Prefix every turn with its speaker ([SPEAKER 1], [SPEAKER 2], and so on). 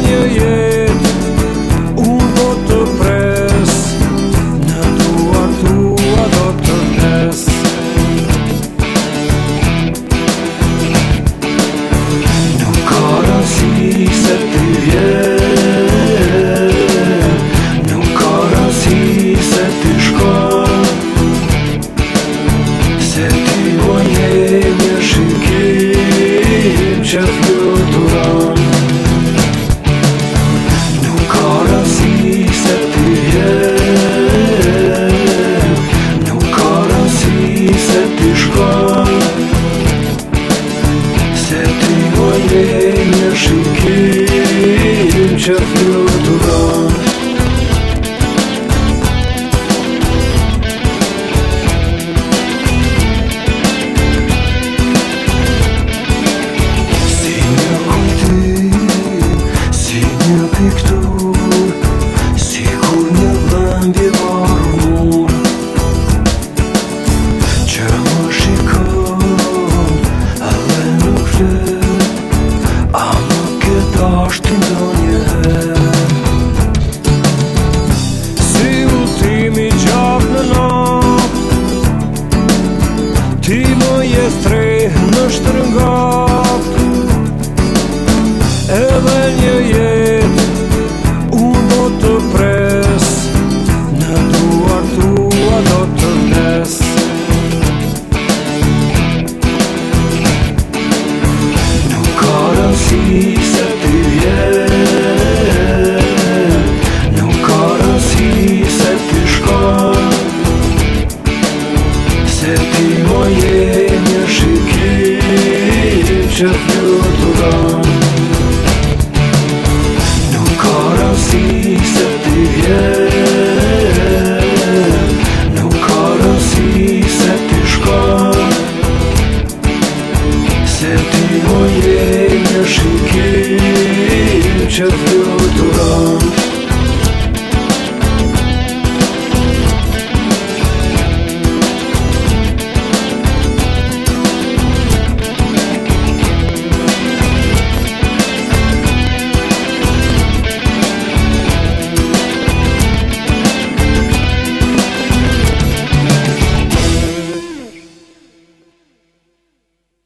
[SPEAKER 1] tell you. Just do to. твоє шикича фютура. Nukara si se ti vjen Nukara si se ti shkon Se ti hoje në shikim që thyrë